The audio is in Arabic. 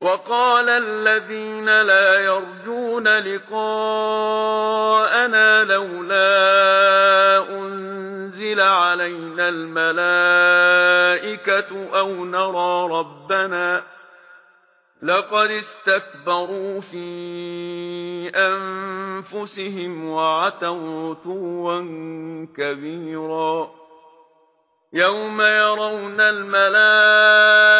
وقال الذين لا يرجون لقاءنا لولا أنزل علينا الملائكة أو نرى ربنا لقد استكبروا في أنفسهم وعتوا طوا كبيرا يوم يرون الملائكة